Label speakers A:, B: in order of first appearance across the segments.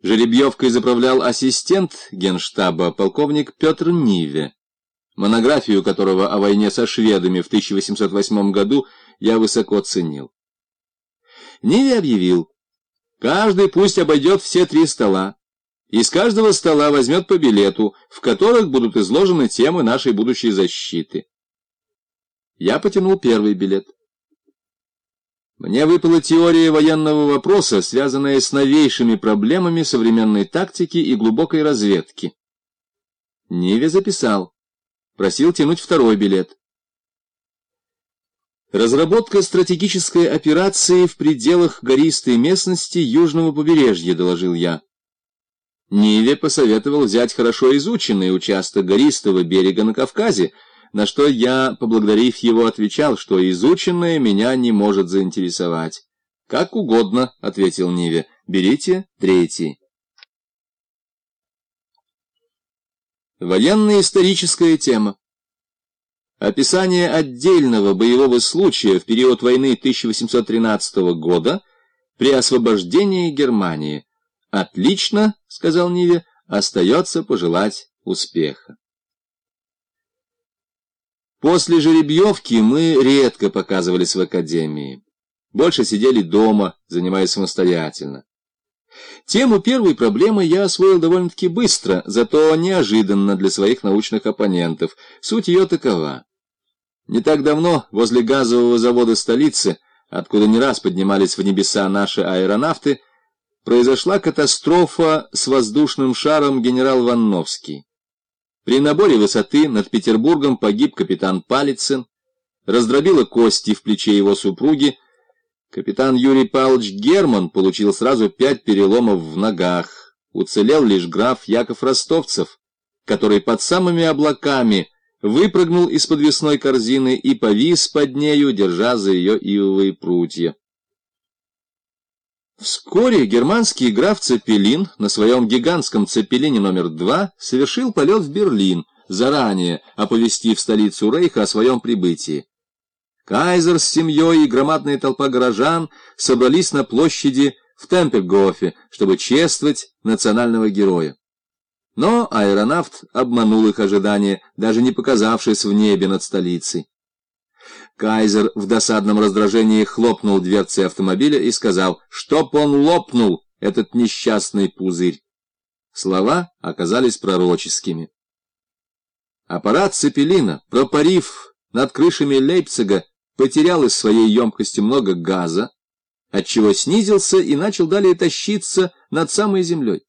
A: Жеребьевкой заправлял ассистент генштаба полковник Петр Ниве, монографию которого о войне со шведами в 1808 году я высоко ценил. Ниве объявил, каждый пусть обойдет все три стола, из каждого стола возьмет по билету, в которых будут изложены темы нашей будущей защиты. Я потянул первый билет. Мне выпала теория военного вопроса, связанная с новейшими проблемами современной тактики и глубокой разведки. Ниве записал. Просил тянуть второй билет. Разработка стратегической операции в пределах гористой местности южного побережья, доложил я. Ниве посоветовал взять хорошо изученный участок гористого берега на Кавказе, на что я, поблагодарив его, отвечал, что изученное меня не может заинтересовать. «Как угодно», — ответил Ниве, — «берите третий». Военно-историческая тема. Описание отдельного боевого случая в период войны 1813 года при освобождении Германии. «Отлично», — сказал Ниве, — «остается пожелать успеха». После жеребьевки мы редко показывались в академии. Больше сидели дома, занимаясь самостоятельно. Тему первой проблемы я освоил довольно-таки быстро, зато неожиданно для своих научных оппонентов. Суть ее такова. Не так давно возле газового завода столицы, откуда не раз поднимались в небеса наши аэронавты, произошла катастрофа с воздушным шаром генерал Ванновский. При наборе высоты над Петербургом погиб капитан Палицын, раздробила кости в плече его супруги. Капитан Юрий Павлович Герман получил сразу пять переломов в ногах. Уцелел лишь граф Яков Ростовцев, который под самыми облаками выпрыгнул из подвесной корзины и повис под нею, держа за ее ивовые прутья. Вскоре германский граф Цепелин на своем гигантском Цепелине номер два совершил полет в Берлин, заранее оповестив столицу Рейха о своем прибытии. Кайзер с семьей и громадная толпа горожан собрались на площади в Темпельгофе, чтобы чествовать национального героя. Но аэронавт обманул их ожидания, даже не показавшись в небе над столицей. Кайзер в досадном раздражении хлопнул дверцей автомобиля и сказал, чтоб он лопнул, этот несчастный пузырь. Слова оказались пророческими. Аппарат Цепелина, пропарив над крышами Лейпцига, потерял из своей емкости много газа, отчего снизился и начал далее тащиться над самой землей.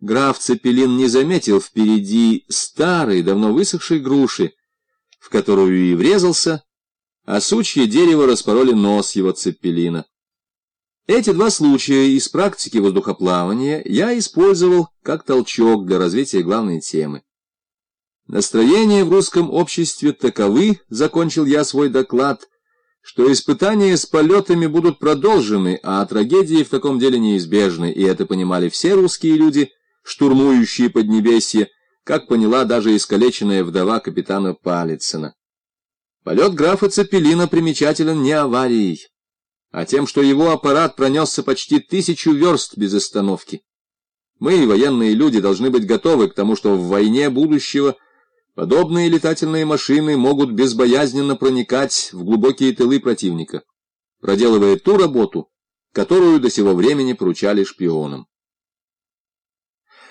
A: Граф Цепелин не заметил впереди старой, давно высохшей груши, в которую и врезался, а сучье дерево распороли нос его цепелина. Эти два случая из практики воздухоплавания я использовал как толчок для развития главной темы. Настроения в русском обществе таковы, закончил я свой доклад, что испытания с полетами будут продолжены, а трагедии в таком деле неизбежны, и это понимали все русские люди, штурмующие Поднебесье, как поняла даже искалеченная вдова капитана Палицына. Полет графа Цепелина примечателен не аварией, а тем, что его аппарат пронесся почти тысячу верст без остановки. Мы, военные люди, должны быть готовы к тому, что в войне будущего подобные летательные машины могут безбоязненно проникать в глубокие тылы противника, проделывая ту работу, которую до сего времени поручали шпионам.